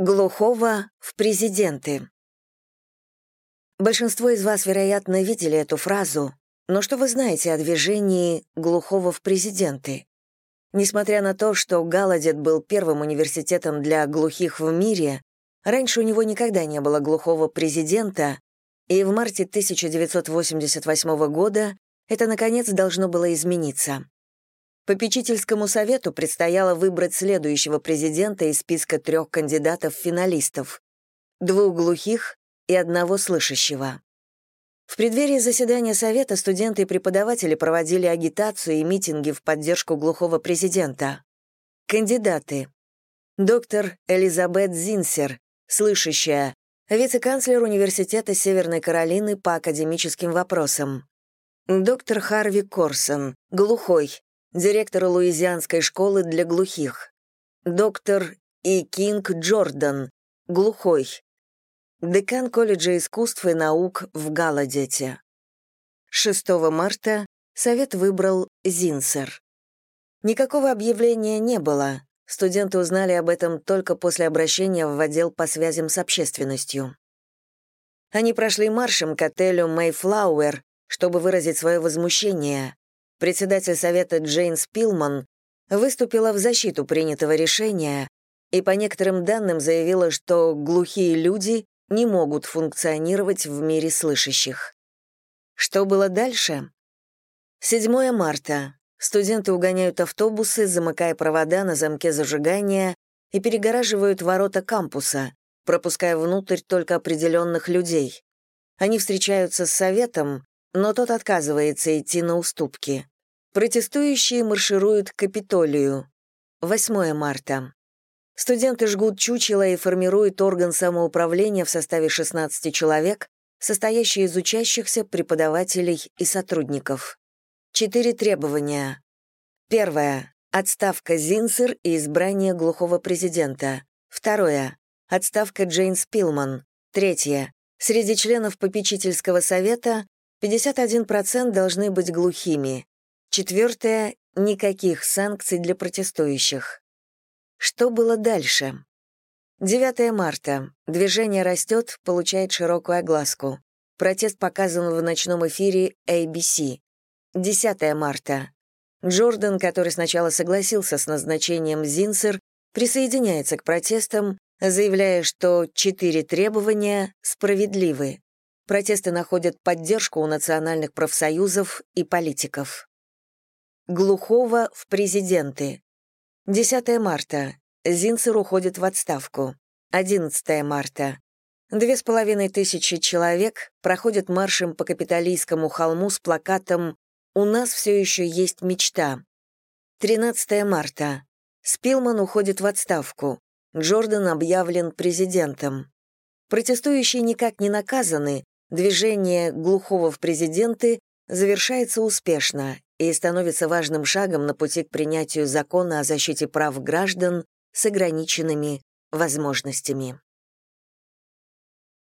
Глухого в президенты. Большинство из вас, вероятно, видели эту фразу, но что вы знаете о движении глухого в президенты? Несмотря на то, что Галадет был первым университетом для глухих в мире, раньше у него никогда не было глухого президента, и в марте 1988 года это, наконец, должно было измениться. Попечительскому совету предстояло выбрать следующего президента из списка трех кандидатов-финалистов — двух глухих и одного слышащего. В преддверии заседания Совета студенты и преподаватели проводили агитацию и митинги в поддержку глухого президента. Кандидаты. Доктор Элизабет Зинсер, слышащая, вице-канцлер Университета Северной Каролины по академическим вопросам. Доктор Харви Корсон, глухой, директор Луизианской школы для глухих, доктор И. Кинг Джордан, глухой, декан колледжа искусств и наук в Галадете. 6 марта совет выбрал Зинсер. Никакого объявления не было, студенты узнали об этом только после обращения в отдел по связям с общественностью. Они прошли маршем к отелю Мэйфлауэр, чтобы выразить свое возмущение председатель совета Джейн Спилман выступила в защиту принятого решения и по некоторым данным заявила, что глухие люди не могут функционировать в мире слышащих. Что было дальше? 7 марта. Студенты угоняют автобусы, замыкая провода на замке зажигания и перегораживают ворота кампуса, пропуская внутрь только определенных людей. Они встречаются с советом, но тот отказывается идти на уступки. Протестующие маршируют к Капитолию. 8 марта. Студенты жгут чучело и формируют орган самоуправления в составе 16 человек, состоящий из учащихся, преподавателей и сотрудников. Четыре требования. Первое. Отставка Зинсер и избрание глухого президента. Второе. Отставка Джейн Спилман. Третье. Среди членов попечительского совета 51% должны быть глухими. Четвертое — никаких санкций для протестующих. Что было дальше? 9 марта. Движение растет, получает широкую огласку. Протест показан в ночном эфире ABC. 10 марта. Джордан, который сначала согласился с назначением Зинсер, присоединяется к протестам, заявляя, что четыре требования справедливы. Протесты находят поддержку у национальных профсоюзов и политиков. Глухого в президенты. 10 марта. Зинцер уходит в отставку. 11 марта. Две с половиной тысячи человек проходят маршем по Капитолийскому холму с плакатом «У нас все еще есть мечта». 13 марта. Спилман уходит в отставку. Джордан объявлен президентом. Протестующие никак не наказаны, Движение глухого в президенты завершается успешно и становится важным шагом на пути к принятию закона о защите прав граждан с ограниченными возможностями.